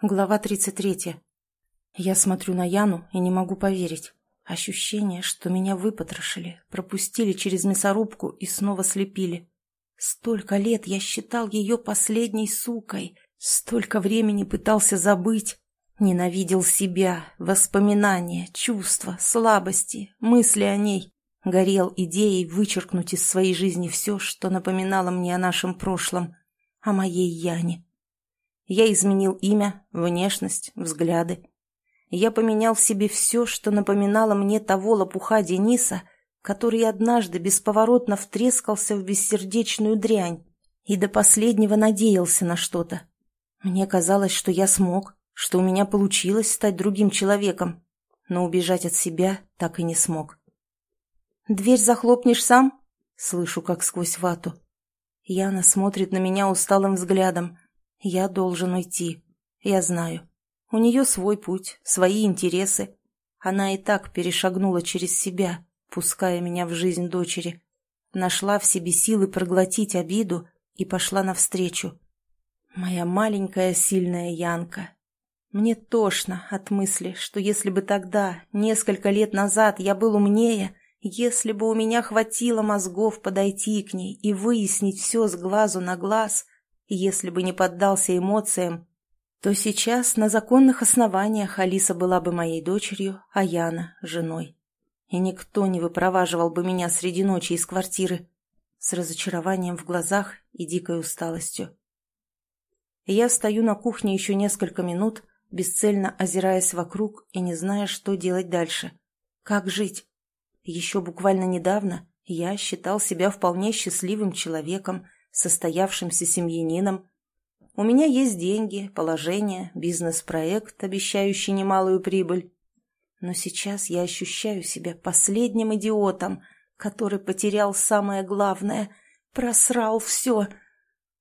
Глава 33. Я смотрю на Яну и не могу поверить. Ощущение, что меня выпотрошили, пропустили через мясорубку и снова слепили. Столько лет я считал ее последней сукой, столько времени пытался забыть. Ненавидел себя, воспоминания, чувства, слабости, мысли о ней. Горел идеей вычеркнуть из своей жизни все, что напоминало мне о нашем прошлом, о моей Яне. Я изменил имя, внешность, взгляды. Я поменял в себе все, что напоминало мне того лопуха Дениса, который однажды бесповоротно втрескался в бессердечную дрянь и до последнего надеялся на что-то. Мне казалось, что я смог, что у меня получилось стать другим человеком, но убежать от себя так и не смог. «Дверь захлопнешь сам?» — слышу, как сквозь вату. Яна смотрит на меня усталым взглядом, я должен уйти. Я знаю. У нее свой путь, свои интересы. Она и так перешагнула через себя, пуская меня в жизнь дочери. Нашла в себе силы проглотить обиду и пошла навстречу. Моя маленькая сильная Янка. Мне тошно от мысли, что если бы тогда, несколько лет назад, я был умнее, если бы у меня хватило мозгов подойти к ней и выяснить все с глазу на глаз — если бы не поддался эмоциям, то сейчас на законных основаниях Алиса была бы моей дочерью, а Яна – женой. И никто не выпроваживал бы меня среди ночи из квартиры с разочарованием в глазах и дикой усталостью. Я стою на кухне еще несколько минут, бесцельно озираясь вокруг и не зная, что делать дальше. Как жить? Еще буквально недавно я считал себя вполне счастливым человеком – состоявшимся семьянином. У меня есть деньги, положение, бизнес-проект, обещающий немалую прибыль. Но сейчас я ощущаю себя последним идиотом, который потерял самое главное, просрал все.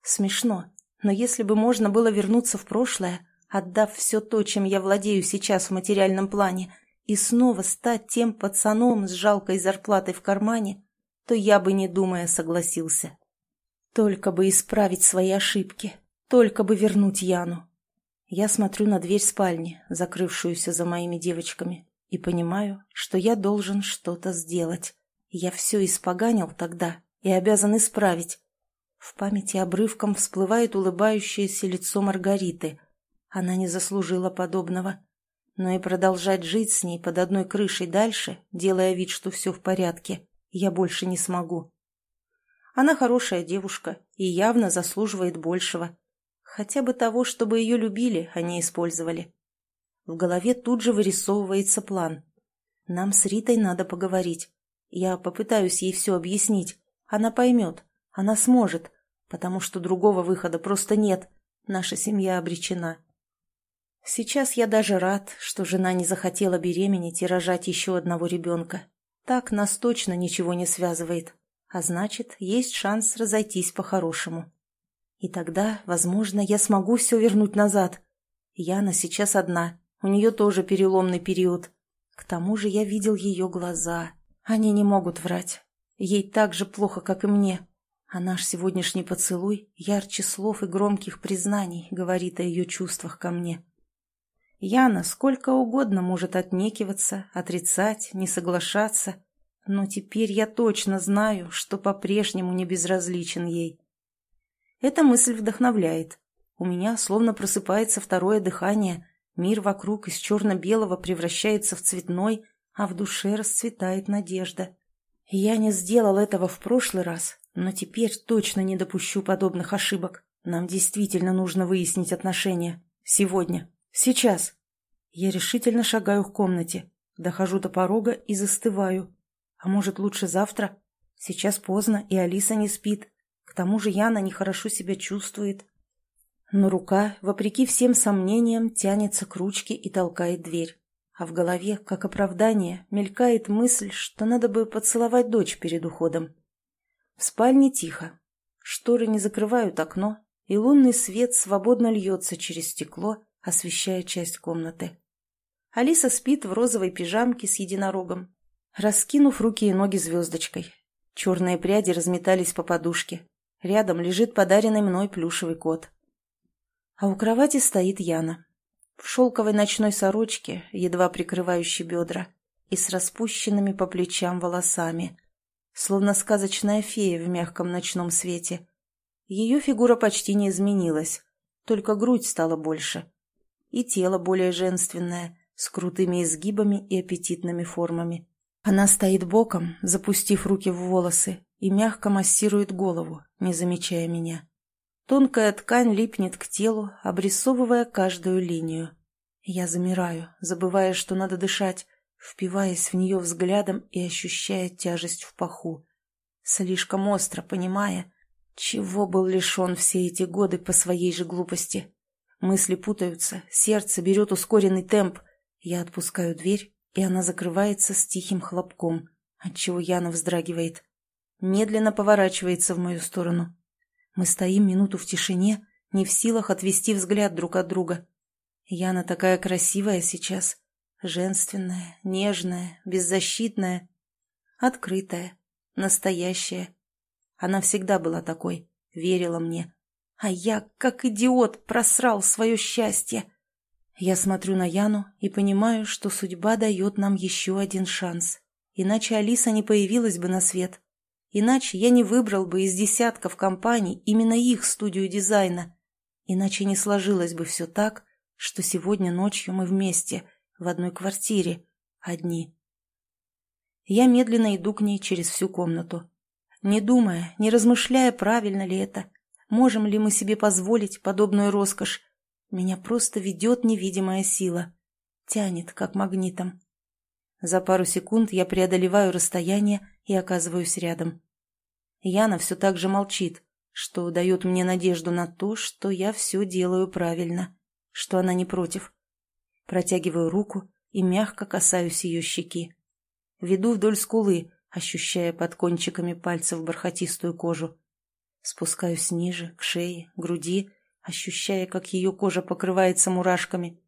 Смешно, но если бы можно было вернуться в прошлое, отдав все то, чем я владею сейчас в материальном плане, и снова стать тем пацаном с жалкой зарплатой в кармане, то я бы, не думая, согласился. Только бы исправить свои ошибки, только бы вернуть Яну. Я смотрю на дверь спальни, закрывшуюся за моими девочками, и понимаю, что я должен что-то сделать. Я все испоганил тогда и обязан исправить. В памяти обрывком всплывает улыбающееся лицо Маргариты. Она не заслужила подобного. Но и продолжать жить с ней под одной крышей дальше, делая вид, что все в порядке, я больше не смогу. Она хорошая девушка и явно заслуживает большего. Хотя бы того, чтобы ее любили, а не использовали. В голове тут же вырисовывается план. Нам с Ритой надо поговорить. Я попытаюсь ей все объяснить. Она поймет. Она сможет. Потому что другого выхода просто нет. Наша семья обречена. Сейчас я даже рад, что жена не захотела беременеть и рожать еще одного ребенка. Так нас точно ничего не связывает. А значит, есть шанс разойтись по-хорошему. И тогда, возможно, я смогу все вернуть назад. Яна сейчас одна, у нее тоже переломный период. К тому же я видел ее глаза. Они не могут врать. Ей так же плохо, как и мне. А наш сегодняшний поцелуй ярче слов и громких признаний говорит о ее чувствах ко мне. Яна сколько угодно может отнекиваться, отрицать, не соглашаться, но теперь я точно знаю, что по-прежнему не безразличен ей. Эта мысль вдохновляет. У меня словно просыпается второе дыхание, мир вокруг из черно-белого превращается в цветной, а в душе расцветает надежда. Я не сделал этого в прошлый раз, но теперь точно не допущу подобных ошибок. Нам действительно нужно выяснить отношения. Сегодня. Сейчас. Я решительно шагаю к комнате, дохожу до порога и застываю, а может, лучше завтра? Сейчас поздно, и Алиса не спит. К тому же Яна нехорошо себя чувствует. Но рука, вопреки всем сомнениям, тянется к ручке и толкает дверь. А в голове, как оправдание, мелькает мысль, что надо бы поцеловать дочь перед уходом. В спальне тихо. Шторы не закрывают окно, и лунный свет свободно льется через стекло, освещая часть комнаты. Алиса спит в розовой пижамке с единорогом, раскинув руки и ноги звездочкой. Черные пряди разметались по подушке. Рядом лежит подаренный мной плюшевый кот. А у кровати стоит Яна. в шелковой ночной сорочке, едва прикрывающей бедра, и с распущенными по плечам волосами, словно сказочная фея в мягком ночном свете. Ее фигура почти не изменилась, только грудь стала больше. И тело более женственное, с крутыми изгибами и аппетитными формами. Она стоит боком, запустив руки в волосы, и мягко массирует голову, не замечая меня. Тонкая ткань липнет к телу, обрисовывая каждую линию. Я замираю, забывая, что надо дышать, впиваясь в нее взглядом и ощущая тяжесть в паху. Слишком остро, понимая, чего был лишен все эти годы по своей же глупости. Мысли путаются, сердце берет ускоренный темп. Я отпускаю дверь, и она закрывается с тихим хлопком, отчего Яна вздрагивает. Медленно поворачивается в мою сторону. Мы стоим минуту в тишине, не в силах отвести взгляд друг от друга. Яна такая красивая сейчас, женственная, нежная, беззащитная, открытая, настоящая. Она всегда была такой, верила мне. А я, как идиот, просрал свое счастье. Я смотрю на Яну и понимаю, что судьба дает нам еще один шанс. Иначе Алиса не появилась бы на свет. Иначе я не выбрал бы из десятков компаний именно их студию дизайна. Иначе не сложилось бы все так, что сегодня ночью мы вместе, в одной квартире, одни. Я медленно иду к ней через всю комнату. Не думая, не размышляя, правильно ли это, можем ли мы себе позволить подобную роскошь, меня просто ведет невидимая сила. Тянет, как магнитом. За пару секунд я преодолеваю расстояние и оказываюсь рядом. Яна все так же молчит, что дает мне надежду на то, что я все делаю правильно, что она не против. Протягиваю руку и мягко касаюсь ее щеки. Веду вдоль скулы, ощущая под кончиками пальцев бархатистую кожу. Спускаюсь ниже, к шее, груди, ощущая, как ее кожа покрывается мурашками.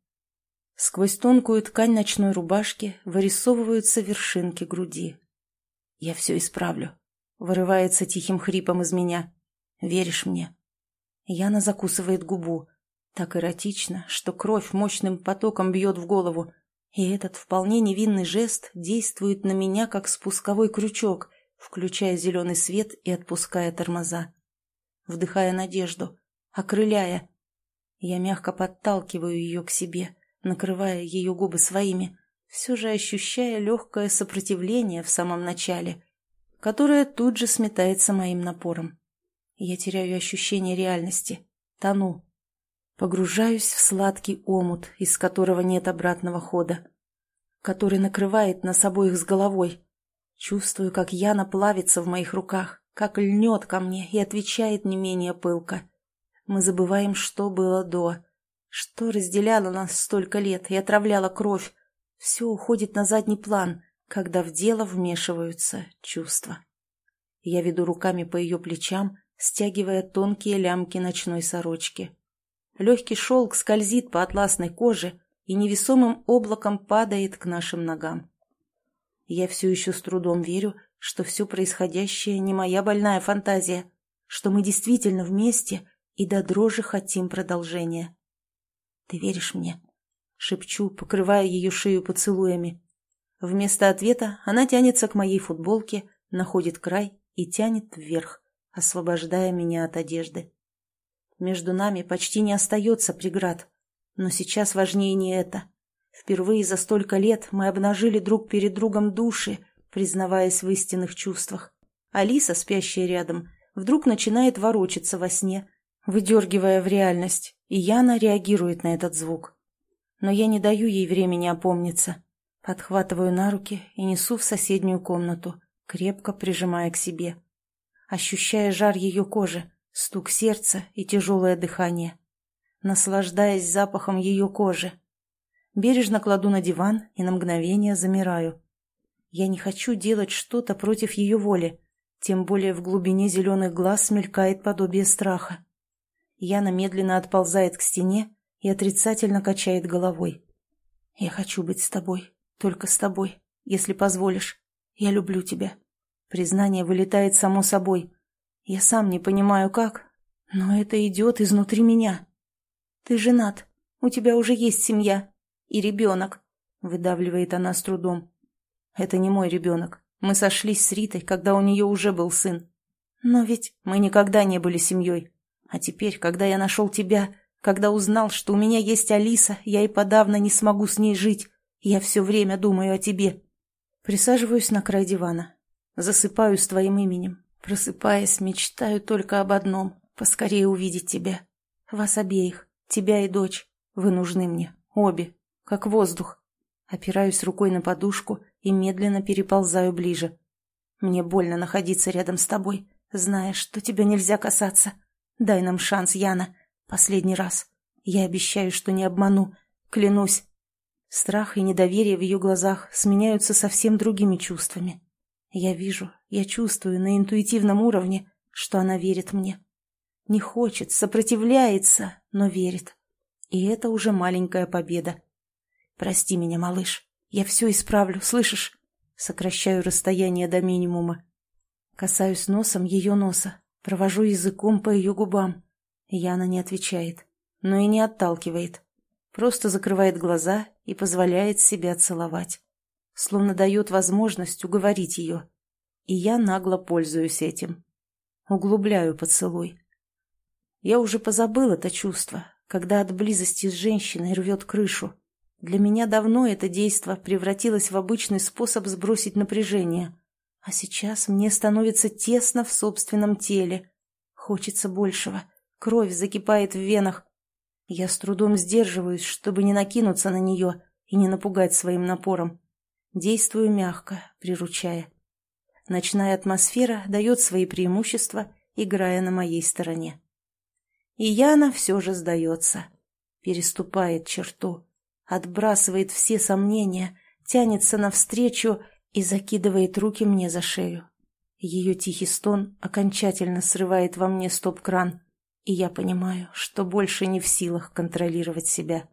Сквозь тонкую ткань ночной рубашки вырисовываются вершинки груди. «Я все исправлю», — вырывается тихим хрипом из меня. «Веришь мне?» Яна закусывает губу. Так эротично, что кровь мощным потоком бьет в голову. И этот вполне невинный жест действует на меня, как спусковой крючок, включая зеленый свет и отпуская тормоза. Вдыхая надежду, окрыляя. Я мягко подталкиваю ее к себе — накрывая ее губы своими, все же ощущая легкое сопротивление в самом начале, которое тут же сметается моим напором. Я теряю ощущение реальности, тону, погружаюсь в сладкий омут, из которого нет обратного хода, который накрывает нас обоих с головой. Чувствую, как Яна плавится в моих руках, как льнет ко мне и отвечает не менее пылко. Мы забываем, что было до, что разделяло нас столько лет и отравляло кровь? Все уходит на задний план, когда в дело вмешиваются чувства. Я веду руками по ее плечам, стягивая тонкие лямки ночной сорочки. Легкий шелк скользит по атласной коже и невесомым облаком падает к нашим ногам. Я все еще с трудом верю, что все происходящее не моя больная фантазия, что мы действительно вместе и до дрожи хотим продолжения. «Ты веришь мне?» — шепчу, покрывая ее шею поцелуями. Вместо ответа она тянется к моей футболке, находит край и тянет вверх, освобождая меня от одежды. Между нами почти не остается преград, но сейчас важнее не это. Впервые за столько лет мы обнажили друг перед другом души, признаваясь в истинных чувствах. Алиса, спящая рядом, вдруг начинает ворочаться во сне, выдергивая в реальность, и Яна реагирует на этот звук. Но я не даю ей времени опомниться. Подхватываю на руки и несу в соседнюю комнату, крепко прижимая к себе. Ощущая жар ее кожи, стук сердца и тяжелое дыхание. Наслаждаясь запахом ее кожи. Бережно кладу на диван и на мгновение замираю. Я не хочу делать что-то против ее воли, тем более в глубине зеленых глаз мелькает подобие страха. Яна медленно отползает к стене и отрицательно качает головой. «Я хочу быть с тобой, только с тобой, если позволишь. Я люблю тебя». Признание вылетает само собой. Я сам не понимаю, как, но это идет изнутри меня. «Ты женат», У тебя уже есть семья. И ребенок», — выдавливает она с трудом. «Это не мой ребенок. Мы сошлись с Ритой, когда у нее уже был сын. Но ведь мы никогда не были семьей. А теперь, когда я нашел тебя, когда узнал, что у меня есть Алиса, я и подавно не смогу с ней жить. Я все время думаю о тебе. Присаживаюсь на край дивана. Засыпаю с твоим именем. Просыпаясь, мечтаю только об одном — поскорее увидеть тебя. Вас обеих, тебя и дочь. Вы нужны мне, обе, как воздух. Опираюсь рукой на подушку и медленно переползаю ближе. Мне больно находиться рядом с тобой, зная, что тебя нельзя касаться. Дай нам шанс, Яна. Последний раз. Я обещаю, что не обману. Клянусь. Страх и недоверие в ее глазах сменяются совсем другими чувствами. Я вижу, я чувствую на интуитивном уровне, что она верит мне. Не хочет, сопротивляется, но верит. И это уже маленькая победа. Прости меня, малыш. Я все исправлю, слышишь? Сокращаю расстояние до минимума. Касаюсь носом ее носа, Провожу языком по ее губам. Яна не отвечает, но и не отталкивает. Просто закрывает глаза и позволяет себя целовать. Словно дает возможность уговорить ее. И я нагло пользуюсь этим. Углубляю поцелуй. Я уже позабыл это чувство, когда от близости с женщиной рвет крышу. Для меня давно это действо превратилось в обычный способ сбросить напряжение. А сейчас мне становится тесно в собственном теле. Хочется большего. Кровь закипает в венах. Я с трудом сдерживаюсь, чтобы не накинуться на нее и не напугать своим напором. Действую мягко, приручая. Ночная атмосфера дает свои преимущества, играя на моей стороне. И Яна все же сдается. Переступает черту. Отбрасывает все сомнения, тянется навстречу и закидывает руки мне за шею. Ее тихий стон окончательно срывает во мне стоп-кран, и я понимаю, что больше не в силах контролировать себя.